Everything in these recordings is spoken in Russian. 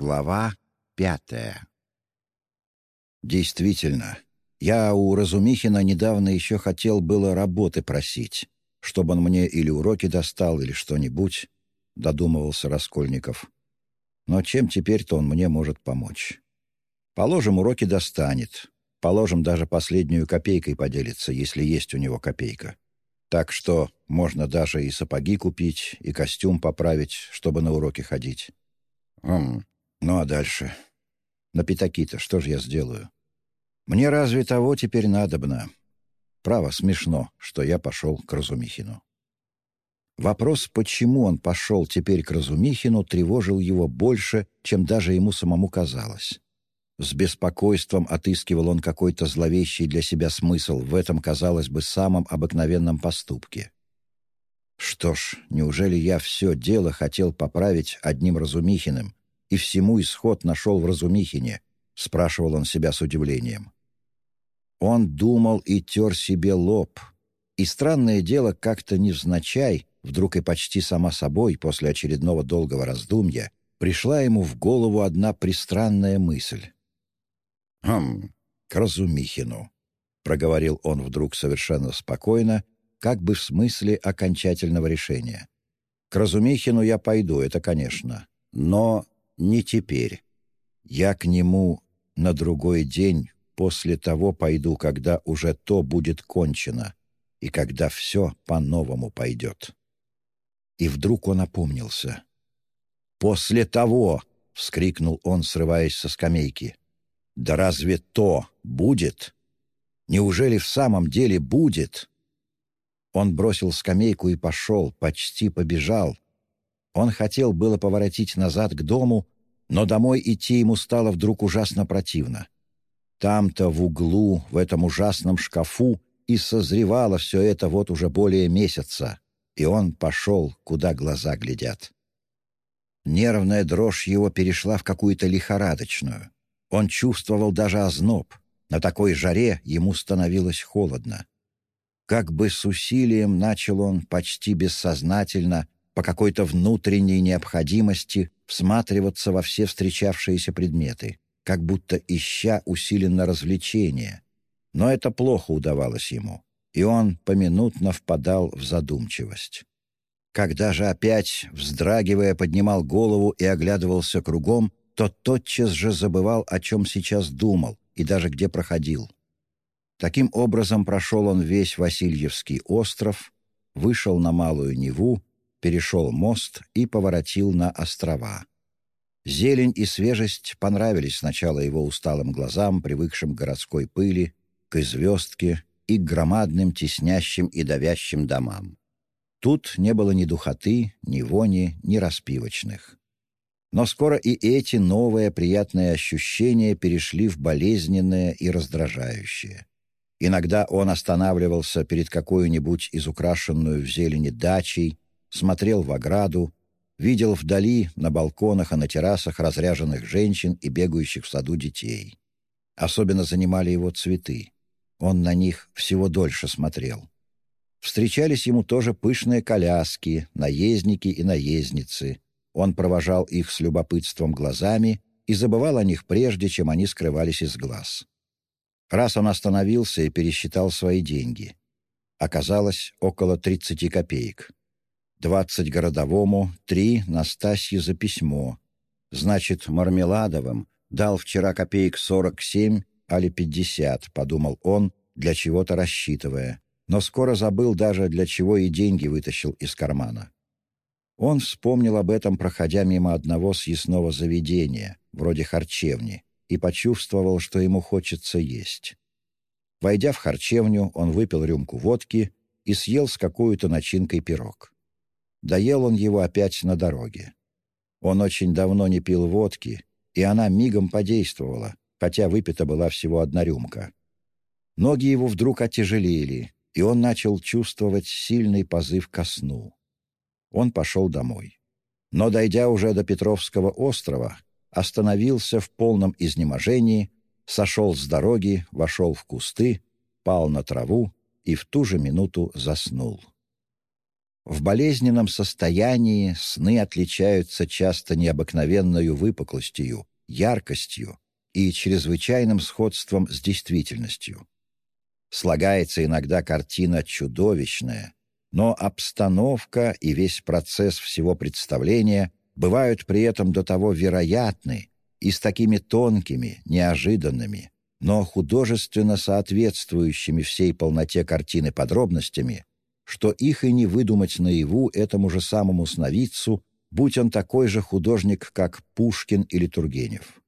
Глава пятая Действительно, я у Разумихина недавно еще хотел было работы просить, чтобы он мне или уроки достал, или что-нибудь, — додумывался Раскольников. Но чем теперь-то он мне может помочь? Положим, уроки достанет. Положим, даже последнюю копейкой поделится, если есть у него копейка. Так что можно даже и сапоги купить, и костюм поправить, чтобы на уроки ходить. Хм, ну а дальше? На пятаки-то что же я сделаю? Мне разве того теперь надобно? Право, смешно, что я пошел к Разумихину. Вопрос, почему он пошел теперь к Разумихину, тревожил его больше, чем даже ему самому казалось. С беспокойством отыскивал он какой-то зловещий для себя смысл в этом, казалось бы, самом обыкновенном поступке. Что ж, неужели я все дело хотел поправить одним Разумихиным, и всему исход нашел в Разумихине? — спрашивал он себя с удивлением. Он думал и тер себе лоб. И странное дело, как-то невзначай, вдруг и почти сама собой, после очередного долгого раздумья, пришла ему в голову одна пристранная мысль. «Хм, к Разумихину», — проговорил он вдруг совершенно спокойно, как бы в смысле окончательного решения. «К Разумихину я пойду, это конечно, но не теперь. Я к нему на другой день после того пойду, когда уже то будет кончено, и когда все по-новому пойдет». И вдруг он опомнился. «После того!» — вскрикнул он, срываясь со скамейки. Да разве то будет? Неужели в самом деле будет? Он бросил скамейку и пошел, почти побежал. Он хотел было поворотить назад к дому, но домой идти ему стало вдруг ужасно противно. Там-то в углу, в этом ужасном шкафу, и созревало все это вот уже более месяца, и он пошел, куда глаза глядят. Нервная дрожь его перешла в какую-то лихорадочную. Он чувствовал даже озноб. На такой жаре ему становилось холодно. Как бы с усилием начал он почти бессознательно, по какой-то внутренней необходимости, всматриваться во все встречавшиеся предметы, как будто ища усиленно развлечения. Но это плохо удавалось ему, и он поминутно впадал в задумчивость. Когда же опять, вздрагивая, поднимал голову и оглядывался кругом, то тотчас же забывал, о чем сейчас думал и даже где проходил. Таким образом прошел он весь Васильевский остров, вышел на Малую Неву, перешел мост и поворотил на острова. Зелень и свежесть понравились сначала его усталым глазам, привыкшим к городской пыли, к звездке и к громадным теснящим и давящим домам. Тут не было ни духоты, ни вони, ни распивочных. Но скоро и эти новые приятные ощущения перешли в болезненные и раздражающие. Иногда он останавливался перед какой-нибудь из украшенную в зелени дачей, смотрел в ограду, видел вдали на балконах и на террасах разряженных женщин и бегающих в саду детей. Особенно занимали его цветы. Он на них всего дольше смотрел. Встречались ему тоже пышные коляски, наездники и наездницы — он провожал их с любопытством глазами и забывал о них прежде, чем они скрывались из глаз. Раз он остановился и пересчитал свои деньги. Оказалось около 30 копеек. Двадцать городовому, три Настасье за письмо. Значит, Мармеладовым дал вчера копеек сорок семь, али пятьдесят, подумал он, для чего-то рассчитывая, но скоро забыл даже, для чего и деньги вытащил из кармана. Он вспомнил об этом, проходя мимо одного съестного заведения, вроде харчевни, и почувствовал, что ему хочется есть. Войдя в харчевню, он выпил рюмку водки и съел с какой-то начинкой пирог. Доел он его опять на дороге. Он очень давно не пил водки, и она мигом подействовала, хотя выпита была всего одна рюмка. Ноги его вдруг отяжелели, и он начал чувствовать сильный позыв ко сну он пошел домой. Но, дойдя уже до Петровского острова, остановился в полном изнеможении, сошел с дороги, вошел в кусты, пал на траву и в ту же минуту заснул. В болезненном состоянии сны отличаются часто необыкновенной выпуклостью, яркостью и чрезвычайным сходством с действительностью. Слагается иногда картина чудовищная, но обстановка и весь процесс всего представления бывают при этом до того вероятны и с такими тонкими, неожиданными, но художественно соответствующими всей полноте картины подробностями, что их и не выдумать наяву этому же самому сновидцу, будь он такой же художник, как Пушкин или Тургенев.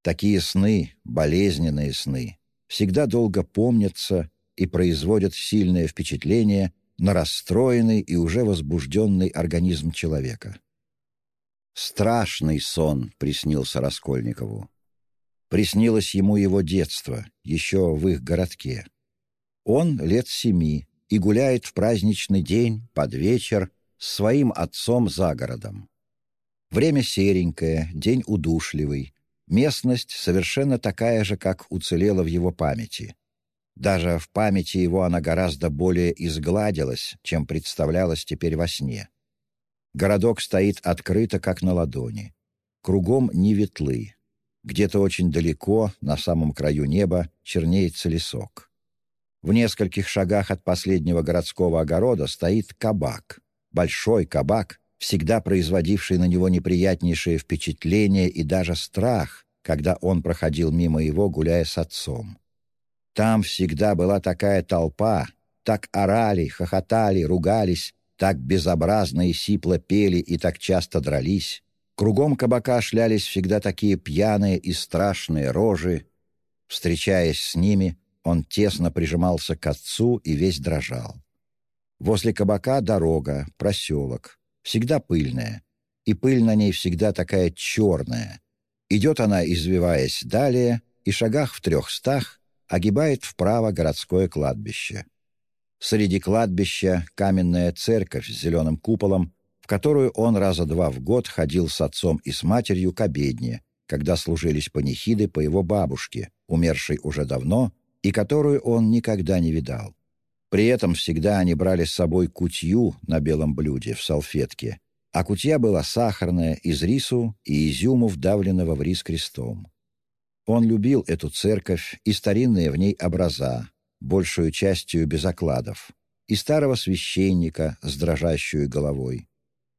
Такие сны, болезненные сны, всегда долго помнятся и производят сильное впечатление на расстроенный и уже возбужденный организм человека. Страшный сон приснился Раскольникову. Приснилось ему его детство, еще в их городке. Он лет семи и гуляет в праздничный день, под вечер, с своим отцом за городом. Время серенькое, день удушливый, местность совершенно такая же, как уцелела в его памяти. Даже в памяти его она гораздо более изгладилась, чем представлялась теперь во сне. Городок стоит открыто, как на ладони. Кругом не ветлы. Где-то очень далеко, на самом краю неба, чернеется лесок. В нескольких шагах от последнего городского огорода стоит кабак. Большой кабак, всегда производивший на него неприятнейшее впечатление и даже страх, когда он проходил мимо его, гуляя с отцом. Там всегда была такая толпа, так орали, хохотали, ругались, так безобразно и сипло пели и так часто дрались. Кругом кабака шлялись всегда такие пьяные и страшные рожи. Встречаясь с ними, он тесно прижимался к отцу и весь дрожал. Возле кабака дорога, проселок, всегда пыльная, и пыль на ней всегда такая черная. Идет она, извиваясь далее, и шагах в трехстах огибает вправо городское кладбище. Среди кладбища каменная церковь с зеленым куполом, в которую он раза два в год ходил с отцом и с матерью к обедне, когда служились панихиды по его бабушке, умершей уже давно, и которую он никогда не видал. При этом всегда они брали с собой кутью на белом блюде в салфетке, а кутья была сахарная, из рису и изюму, вдавленного в рис крестом. Он любил эту церковь и старинные в ней образа, большую частью без окладов, и старого священника с дрожащей головой.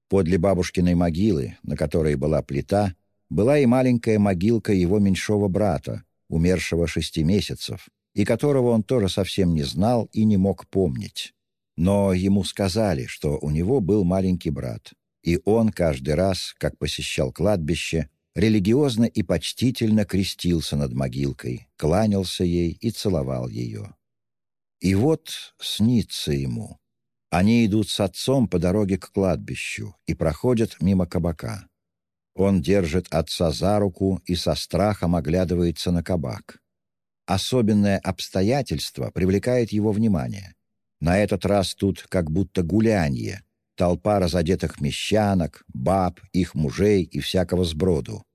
Подле бабушкиной могилы, на которой была плита, была и маленькая могилка его меньшого брата, умершего шести месяцев, и которого он тоже совсем не знал и не мог помнить. Но ему сказали, что у него был маленький брат, и он каждый раз, как посещал кладбище, религиозно и почтительно крестился над могилкой, кланялся ей и целовал ее. И вот снится ему. Они идут с отцом по дороге к кладбищу и проходят мимо кабака. Он держит отца за руку и со страхом оглядывается на кабак. Особенное обстоятельство привлекает его внимание. На этот раз тут как будто гулянье, толпа разодетых мещанок, баб, их мужей и всякого сброду.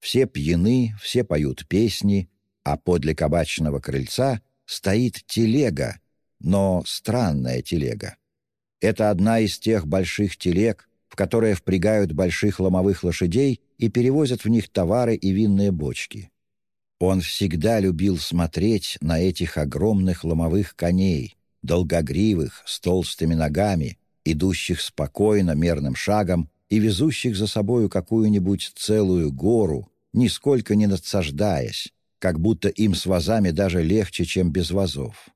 Все пьяны, все поют песни, а подле кабачного крыльца стоит телега, но странная телега. Это одна из тех больших телег, в которые впрягают больших ломовых лошадей и перевозят в них товары и винные бочки. Он всегда любил смотреть на этих огромных ломовых коней, долгогривых, с толстыми ногами, идущих спокойно, мерным шагом и везущих за собою какую-нибудь целую гору, нисколько не надсаждаясь, как будто им с вазами даже легче, чем без вазов.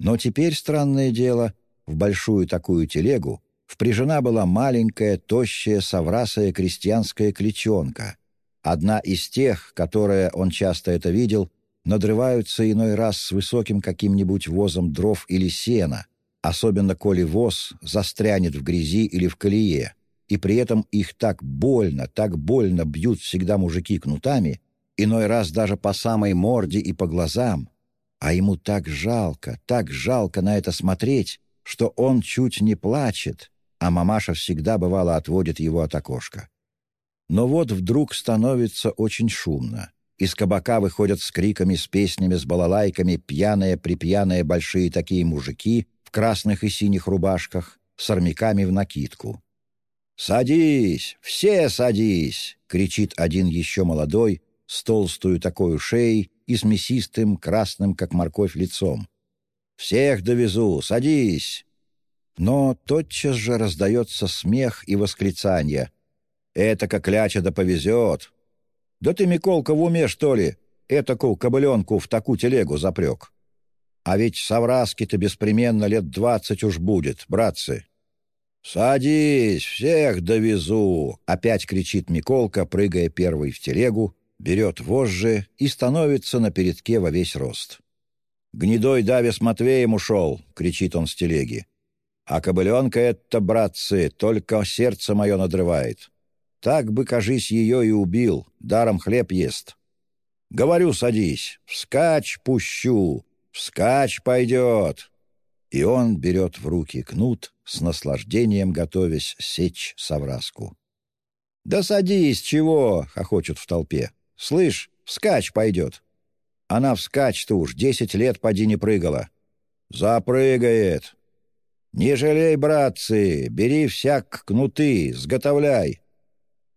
Но теперь, странное дело, в большую такую телегу впряжена была маленькая, тощая, соврасая крестьянская кличонка. Одна из тех, которая, он часто это видел, надрываются иной раз с высоким каким-нибудь возом дров или сена, особенно коли воз застрянет в грязи или в колее, и при этом их так больно, так больно бьют всегда мужики кнутами, иной раз даже по самой морде и по глазам, а ему так жалко, так жалко на это смотреть, что он чуть не плачет, а мамаша всегда, бывало, отводит его от окошка. Но вот вдруг становится очень шумно. Из кабака выходят с криками, с песнями, с балалайками пьяные-припьяные большие такие мужики в красных и синих рубашках, с армяками в накидку. «Садись! Все садись!» — кричит один еще молодой, с толстую такой шеей и с мясистым, красным, как морковь, лицом. «Всех довезу! Садись!» Но тотчас же раздается смех и восклицание. «Это как кляча да повезет!» «Да ты, Миколка, в уме, что ли? Этаку кобыленку в такую телегу запрек!» «А ведь совраски-то беспременно лет двадцать уж будет, братцы!» «Садись, всех довезу!» — опять кричит Миколка, прыгая первый в телегу, берет вожжи и становится на передке во весь рост. «Гнедой Дави с Матвеем ушел!» — кричит он с телеги. «А кобыленка это, братцы, только сердце мое надрывает. Так бы, кажись, ее и убил, даром хлеб ест. Говорю, садись, вскачь пущу, вскачь пойдет!» И он берет в руки кнут, с наслаждением готовясь сечь совраску. «Да садись, чего?» — хохочут в толпе. «Слышь, вскачь пойдет». Она вскачь-то уж десять лет поди не прыгала. «Запрыгает!» «Не жалей, братцы, бери всяк кнуты, сготовляй!»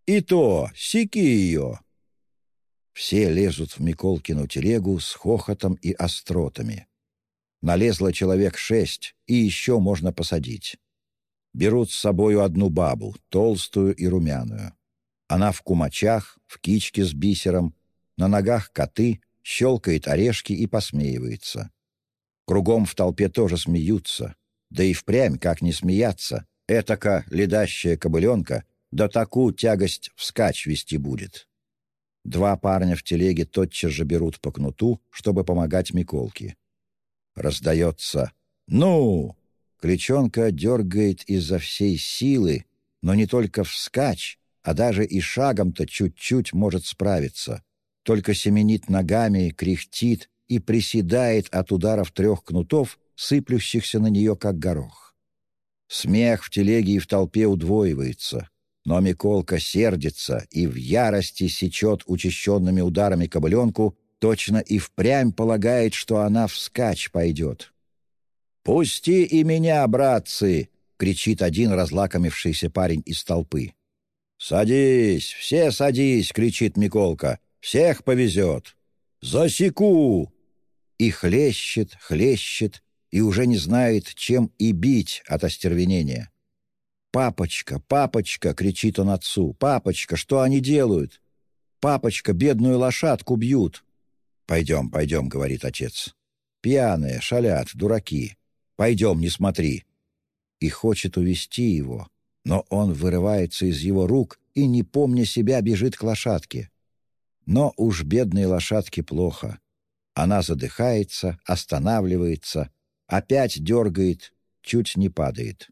«И то, секи ее!» Все лезут в Миколкину телегу с хохотом и остротами. Налезло человек шесть, и еще можно посадить. Берут с собою одну бабу, толстую и румяную. Она в кумачах, в кичке с бисером, на ногах коты, щелкает орешки и посмеивается. Кругом в толпе тоже смеются. Да и впрямь, как не смеяться, этака ледащая кобыленка, да такую тягость вскачь вести будет. Два парня в телеге тотчас же берут по кнуту, чтобы помогать Миколке. Раздается «Ну!» Кричонка дергает изо всей силы, но не только вскачь, а даже и шагом-то чуть-чуть может справиться. Только семенит ногами, кряхтит и приседает от ударов трех кнутов, сыплющихся на нее, как горох. Смех в телеге и в толпе удвоивается, но Миколка сердится и в ярости сечет учащенными ударами кобыленку, точно и впрямь полагает, что она вскачь пойдет. «Пусти и меня, братцы!» — кричит один разлакомившийся парень из толпы. «Садись, все садись!» — кричит Миколка. «Всех повезет!» «Засеку!» И хлещет, хлещет, и уже не знает, чем и бить от остервенения. «Папочка, папочка!» — кричит он отцу. «Папочка, что они делают?» «Папочка, бедную лошадку бьют!» «Пойдем, пойдем», — говорит отец. «Пьяные, шалят, дураки. Пойдем, не смотри». И хочет увести его, но он вырывается из его рук и, не помня себя, бежит к лошадке. Но уж бедной лошадке плохо. Она задыхается, останавливается, опять дергает, чуть не падает.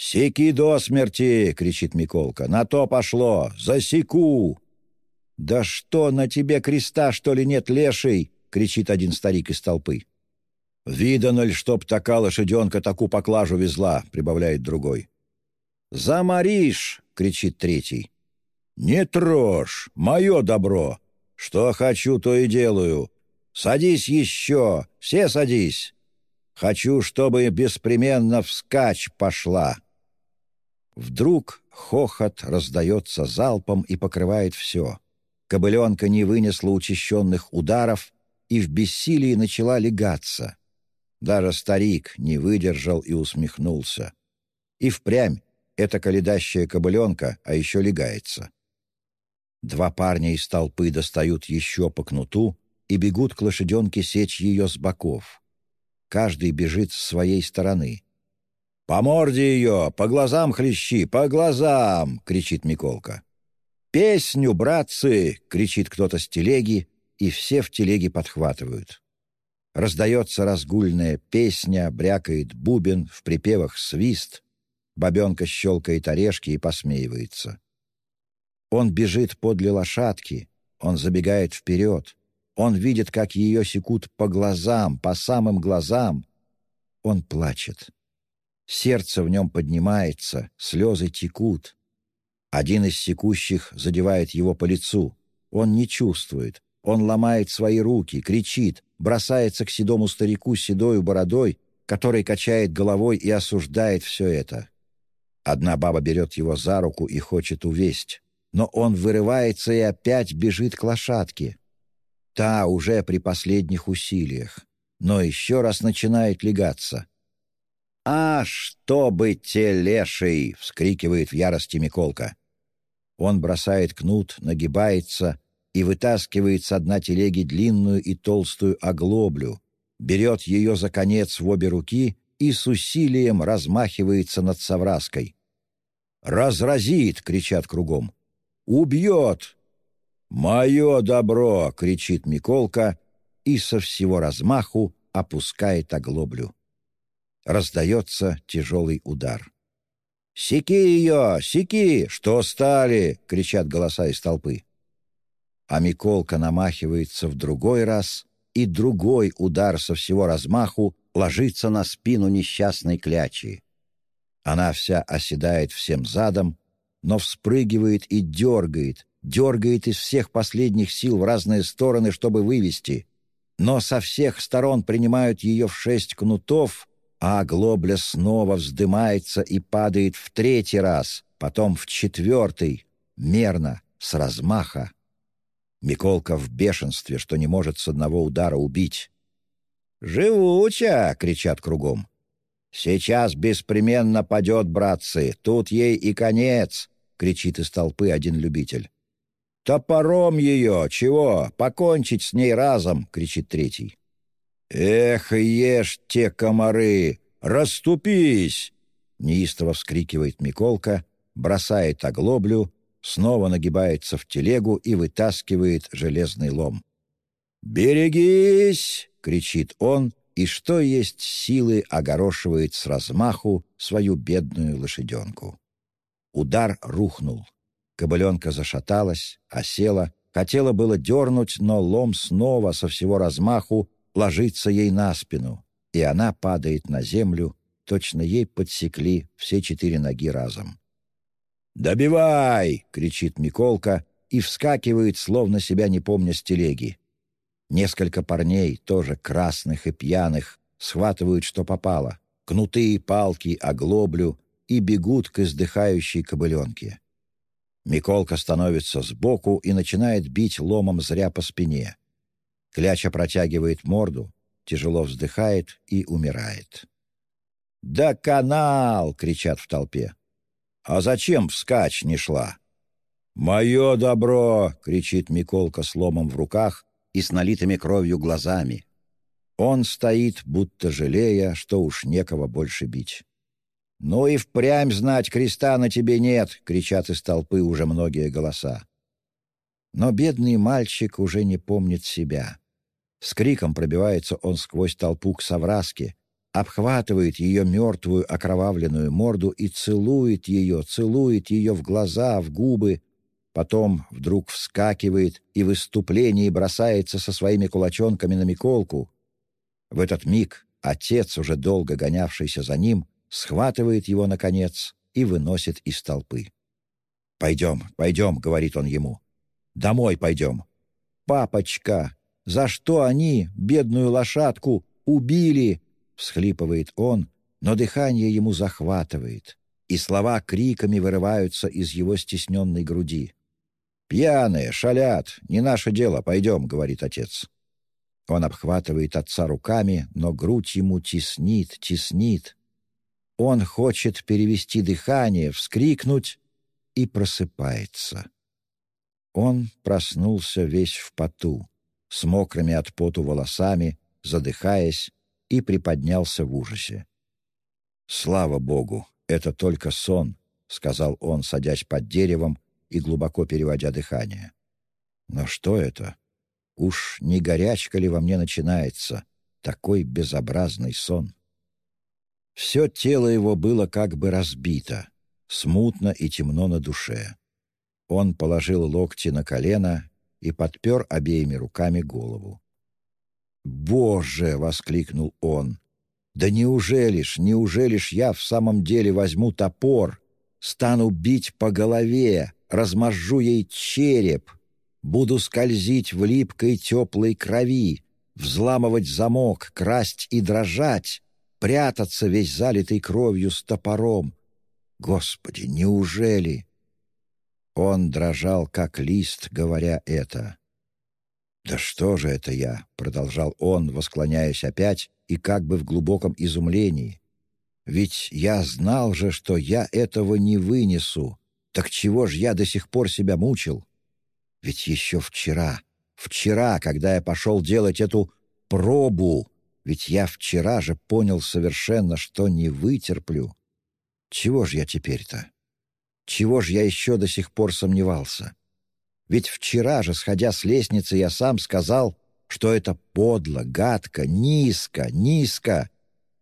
«Секи до смерти!» — кричит Миколка. «На то пошло! Засеку!» «Да что, на тебе креста, что ли, нет, леший?» — кричит один старик из толпы. «Видано ли, чтоб такая лошаденка такую поклажу везла?» — прибавляет другой. «Заморишь!» — кричит третий. «Не трожь! Мое добро! Что хочу, то и делаю! Садись еще! Все садись! Хочу, чтобы беспременно вскачь пошла!» Вдруг хохот раздается залпом и покрывает все. Кобыленка не вынесла учащенных ударов и в бессилии начала легаться. Даже старик не выдержал и усмехнулся. И впрямь эта каледащая кобыленка, а еще легается. Два парня из толпы достают еще по кнуту и бегут к лошаденке сечь ее с боков. Каждый бежит с своей стороны. «По морде ее! По глазам хлещи! По глазам!» — кричит Миколка. «Песню, братцы!» — кричит кто-то с телеги, и все в телеге подхватывают. Раздается разгульная песня, брякает бубен, в припевах свист. Бабенка щелкает орешки и посмеивается. Он бежит подле лошадки, он забегает вперед. Он видит, как ее секут по глазам, по самым глазам. Он плачет. Сердце в нем поднимается, слезы текут. Один из секущих задевает его по лицу. Он не чувствует. Он ломает свои руки, кричит, бросается к седому старику с седою бородой, который качает головой и осуждает все это. Одна баба берет его за руку и хочет увесть, но он вырывается и опять бежит к лошадке. Та уже при последних усилиях, но еще раз начинает легаться. «А, чтобы те леший!» — вскрикивает в ярости Миколка. Он бросает кнут, нагибается и вытаскивает с дна телеги длинную и толстую оглоблю, берет ее за конец в обе руки и с усилием размахивается над Савраской. «Разразит!» — кричат кругом. «Убьет!» «Мое добро!» — кричит Миколка и со всего размаху опускает оглоблю. Раздается тяжелый удар. «Секи ее! Секи! Что стали?» — кричат голоса из толпы. А Миколка намахивается в другой раз, и другой удар со всего размаху ложится на спину несчастной клячи. Она вся оседает всем задом, но вспрыгивает и дергает, дергает из всех последних сил в разные стороны, чтобы вывести. Но со всех сторон принимают ее в шесть кнутов, а оглобля снова вздымается и падает в третий раз, потом в четвертый, мерно, с размаха. Миколка в бешенстве, что не может с одного удара убить. «Живуча!» — кричат кругом. «Сейчас беспременно падет, братцы, тут ей и конец!» — кричит из толпы один любитель. «Топором ее! Чего? Покончить с ней разом!» — кричит третий. «Эх, ешь те комары! Раступись!» Неистово вскрикивает Миколка, бросает оглоблю, снова нагибается в телегу и вытаскивает железный лом. «Берегись!» — кричит он, и что есть силы огорошивает с размаху свою бедную лошаденку. Удар рухнул. Кобыленка зашаталась, осела, хотела было дернуть, но лом снова со всего размаху ложится ей на спину, и она падает на землю, точно ей подсекли все четыре ноги разом. «Добивай!» — кричит Миколка и вскакивает, словно себя не помня с телеги. Несколько парней, тоже красных и пьяных, схватывают, что попало, кнуты, палки, оглоблю и бегут к издыхающей кобыленке. Миколка становится сбоку и начинает бить ломом зря по спине. Кляча протягивает морду, тяжело вздыхает и умирает. «Да канал!» — кричат в толпе. «А зачем вскачь не шла?» «Мое добро!» — кричит Миколка с ломом в руках и с налитыми кровью глазами. Он стоит, будто жалея, что уж некого больше бить. «Ну и впрямь знать, креста на тебе нет!» — кричат из толпы уже многие голоса. Но бедный мальчик уже не помнит себя. С криком пробивается он сквозь толпу к совраске, обхватывает ее мертвую окровавленную морду и целует ее, целует ее в глаза, в губы, потом вдруг вскакивает и в выступлении бросается со своими кулачонками на Миколку. В этот миг отец, уже долго гонявшийся за ним, схватывает его, наконец, и выносит из толпы. «Пойдем, пойдем», — говорит он ему. «Домой пойдем». «Папочка, за что они, бедную лошадку, убили?» — всхлипывает он, но дыхание ему захватывает, и слова криками вырываются из его стесненной груди. «Пьяные, шалят, не наше дело, пойдем», — говорит отец. Он обхватывает отца руками, но грудь ему теснит, теснит. Он хочет перевести дыхание, вскрикнуть и просыпается. Он проснулся весь в поту с мокрыми от поту волосами, задыхаясь, и приподнялся в ужасе. «Слава Богу, это только сон», — сказал он, садясь под деревом и глубоко переводя дыхание. «Но что это? Уж не горячка ли во мне начинается? Такой безобразный сон». Все тело его было как бы разбито, смутно и темно на душе. Он положил локти на колено и подпер обеими руками голову. «Боже!» — воскликнул он. «Да неужели ж, неужели ж я в самом деле возьму топор, стану бить по голове, размажу ей череп, буду скользить в липкой теплой крови, взламывать замок, красть и дрожать, прятаться весь залитый кровью с топором. Господи, неужели? Он дрожал, как лист, говоря это. «Да что же это я?» — продолжал он, восклоняясь опять и как бы в глубоком изумлении. «Ведь я знал же, что я этого не вынесу. Так чего ж я до сих пор себя мучил? Ведь еще вчера, вчера, когда я пошел делать эту пробу, ведь я вчера же понял совершенно, что не вытерплю. Чего ж я теперь-то? Чего ж я еще до сих пор сомневался? Ведь вчера же, сходя с лестницы, я сам сказал, что это подло, гадко, низко, низко.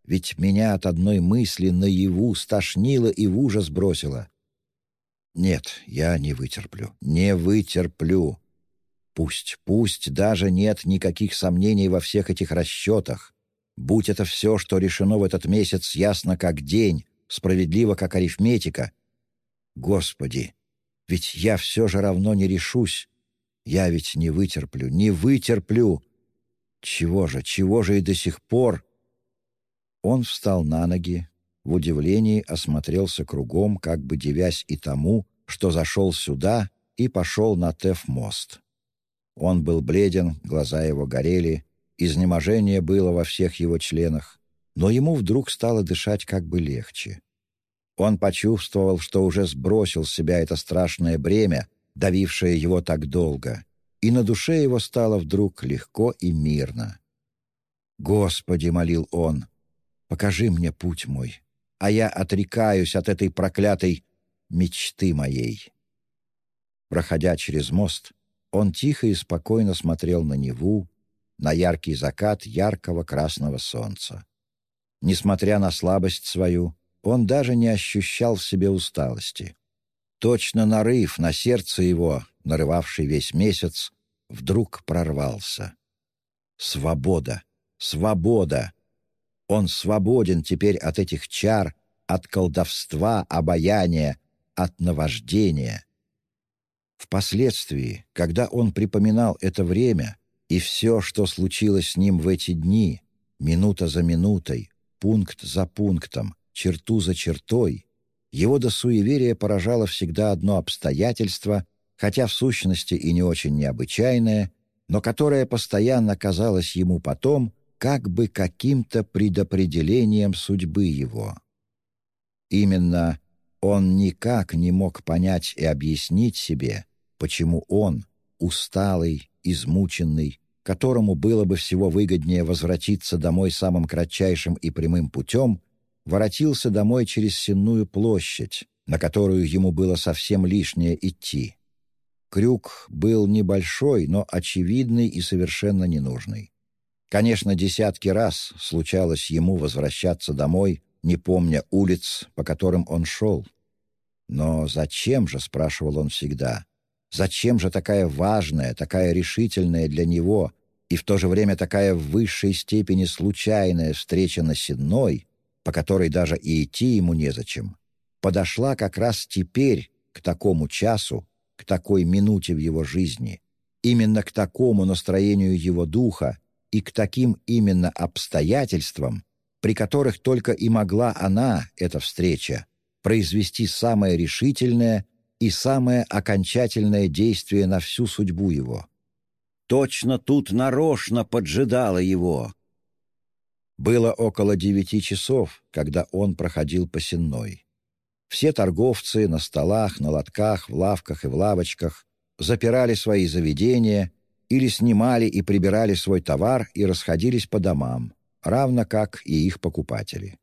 Ведь меня от одной мысли наяву стошнило и в ужас бросило. Нет, я не вытерплю, не вытерплю. Пусть, пусть даже нет никаких сомнений во всех этих расчетах. Будь это все, что решено в этот месяц, ясно как день, справедливо как арифметика. Господи, ведь я все же равно не решусь. Я ведь не вытерплю, не вытерплю. Чего же, чего же и до сих пор? Он встал на ноги, в удивлении осмотрелся кругом, как бы девясь и тому, что зашел сюда и пошел на Теф-мост. Он был бледен, глаза его горели, изнеможение было во всех его членах, но ему вдруг стало дышать как бы легче. Он почувствовал, что уже сбросил с себя это страшное бремя, давившее его так долго, и на душе его стало вдруг легко и мирно. «Господи!» — молил он, — «покажи мне путь мой, а я отрекаюсь от этой проклятой мечты моей». Проходя через мост, он тихо и спокойно смотрел на Неву, на яркий закат яркого красного солнца. Несмотря на слабость свою, он даже не ощущал в себе усталости. Точно нарыв на сердце его, нарывавший весь месяц, вдруг прорвался. Свобода! Свобода! Он свободен теперь от этих чар, от колдовства, обаяния, от наваждения. Впоследствии, когда он припоминал это время и все, что случилось с ним в эти дни, минута за минутой, пункт за пунктом, черту за чертой, его до суеверия поражало всегда одно обстоятельство, хотя в сущности и не очень необычайное, но которое постоянно казалось ему потом как бы каким-то предопределением судьбы его. Именно он никак не мог понять и объяснить себе, почему он, усталый, измученный, которому было бы всего выгоднее возвратиться домой самым кратчайшим и прямым путем, воротился домой через Сенную площадь, на которую ему было совсем лишнее идти. Крюк был небольшой, но очевидный и совершенно ненужный. Конечно, десятки раз случалось ему возвращаться домой, не помня улиц, по которым он шел. Но зачем же, спрашивал он всегда, зачем же такая важная, такая решительная для него и в то же время такая в высшей степени случайная встреча на Сенной, по которой даже и идти ему незачем, подошла как раз теперь, к такому часу, к такой минуте в его жизни, именно к такому настроению его духа и к таким именно обстоятельствам, при которых только и могла она, эта встреча, произвести самое решительное и самое окончательное действие на всю судьбу его. Точно тут нарочно поджидала его, было около девяти часов, когда он проходил по сенной. Все торговцы на столах, на лотках, в лавках и в лавочках запирали свои заведения или снимали и прибирали свой товар и расходились по домам, равно как и их покупатели.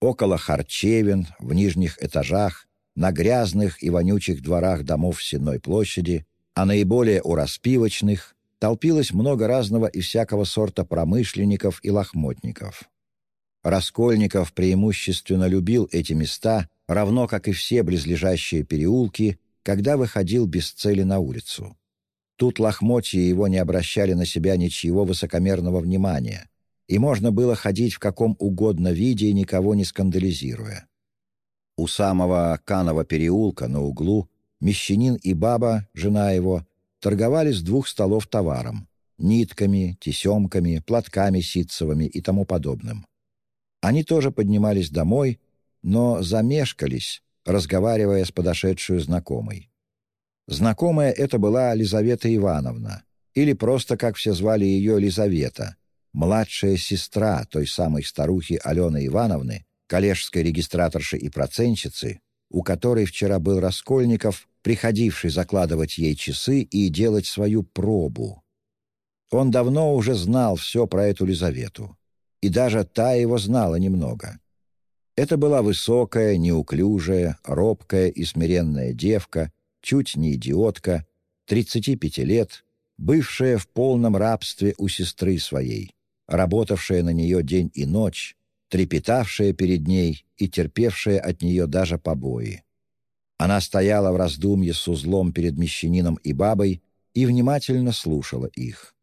Около харчевин, в нижних этажах, на грязных и вонючих дворах домов Сенной площади, а наиболее у распивочных, толпилось много разного и всякого сорта промышленников и лохмотников. Раскольников преимущественно любил эти места, равно как и все близлежащие переулки, когда выходил без цели на улицу. Тут лохмотья его не обращали на себя ничего высокомерного внимания, и можно было ходить в каком угодно виде, никого не скандализируя. У самого Канова переулка на углу мещанин и баба, жена его, торговали с двух столов товаром — нитками, тесемками, платками ситцевыми и тому подобным. Они тоже поднимались домой, но замешкались, разговаривая с подошедшую знакомой. Знакомая это была Лизавета Ивановна, или просто, как все звали ее, Лизавета, младшая сестра той самой старухи Алены Ивановны, коллежской регистраторши и процентщицы, у которой вчера был Раскольников, приходивший закладывать ей часы и делать свою пробу. Он давно уже знал все про эту Лизавету, и даже та его знала немного. Это была высокая, неуклюжая, робкая и смиренная девка, чуть не идиотка, 35 лет, бывшая в полном рабстве у сестры своей, работавшая на нее день и ночь, трепетавшая перед ней и терпевшая от нее даже побои. Она стояла в раздумье с узлом перед мещанином и бабой и внимательно слушала их.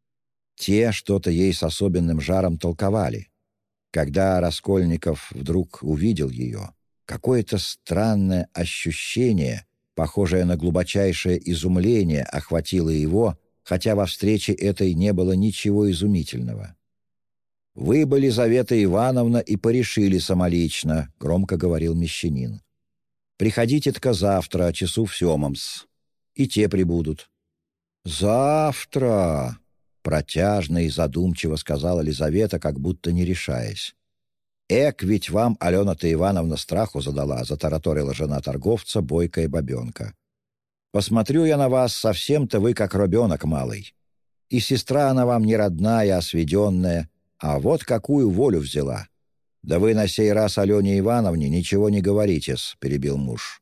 Те что-то ей с особенным жаром толковали. Когда Раскольников вдруг увидел ее, какое-то странное ощущение, похожее на глубочайшее изумление, охватило его, хотя во встрече этой не было ничего изумительного. «Вы бы, Лизавета Ивановна, и порешили самолично», — громко говорил мещанин. «Приходите-тка завтра, часу в семомс, и те прибудут». «Завтра!» — протяжно и задумчиво сказала Лизавета, как будто не решаясь. «Эк, ведь вам Алена-то Ивановна страху задала», — затараторила жена торговца, бойкая бабенка. «Посмотрю я на вас, совсем-то вы как ребенок малый. И сестра она вам не родная, а сведенная, а вот какую волю взяла. «Да вы на сей раз Алене Ивановне ничего не говорите-с», — перебил муж.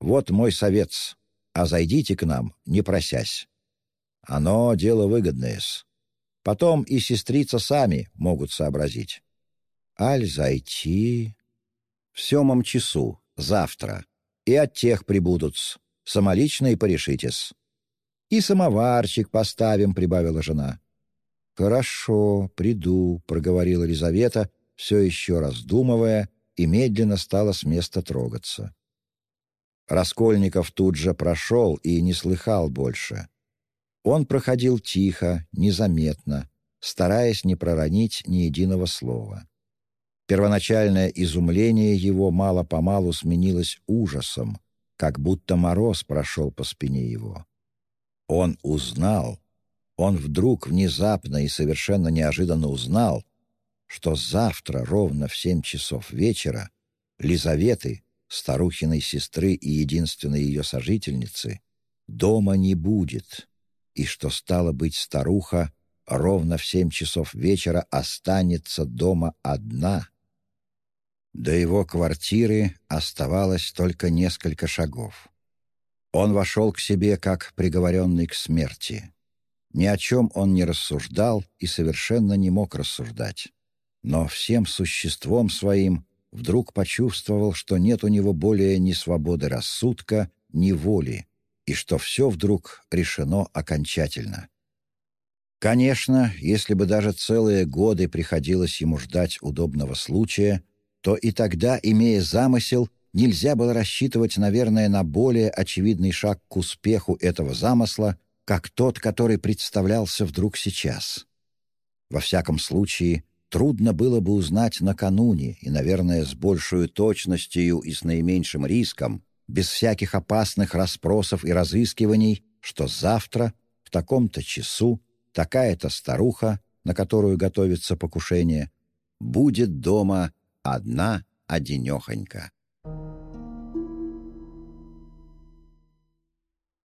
«Вот мой совет а зайдите к нам, не просясь. Оно дело выгодное-с. Потом и сестрица сами могут сообразить. Аль зайти в семом часу, завтра, и от тех прибудут-с, самолично и порешитесь. И самоварчик поставим», — прибавила жена. «Хорошо, приду», — проговорила Елизавета, все еще раздумывая, и медленно стала с места трогаться. Раскольников тут же прошел и не слыхал больше. Он проходил тихо, незаметно, стараясь не проронить ни единого слова. Первоначальное изумление его мало-помалу сменилось ужасом, как будто мороз прошел по спине его. Он узнал, он вдруг внезапно и совершенно неожиданно узнал, что завтра ровно в семь часов вечера Лизаветы, старухиной сестры и единственной ее сожительницы, дома не будет, и что, стало быть, старуха ровно в семь часов вечера останется дома одна. До его квартиры оставалось только несколько шагов. Он вошел к себе как приговоренный к смерти. Ни о чем он не рассуждал и совершенно не мог рассуждать. Но всем существом своим вдруг почувствовал, что нет у него более ни свободы рассудка, ни воли, и что все вдруг решено окончательно. Конечно, если бы даже целые годы приходилось ему ждать удобного случая, то и тогда, имея замысел, нельзя было рассчитывать, наверное, на более очевидный шаг к успеху этого замысла, как тот, который представлялся вдруг сейчас. Во всяком случае, трудно было бы узнать накануне и, наверное, с большей точностью и с наименьшим риском, без всяких опасных расспросов и разыскиваний, что завтра, в таком-то часу, такая-то старуха, на которую готовится покушение, будет дома одна одинехонька.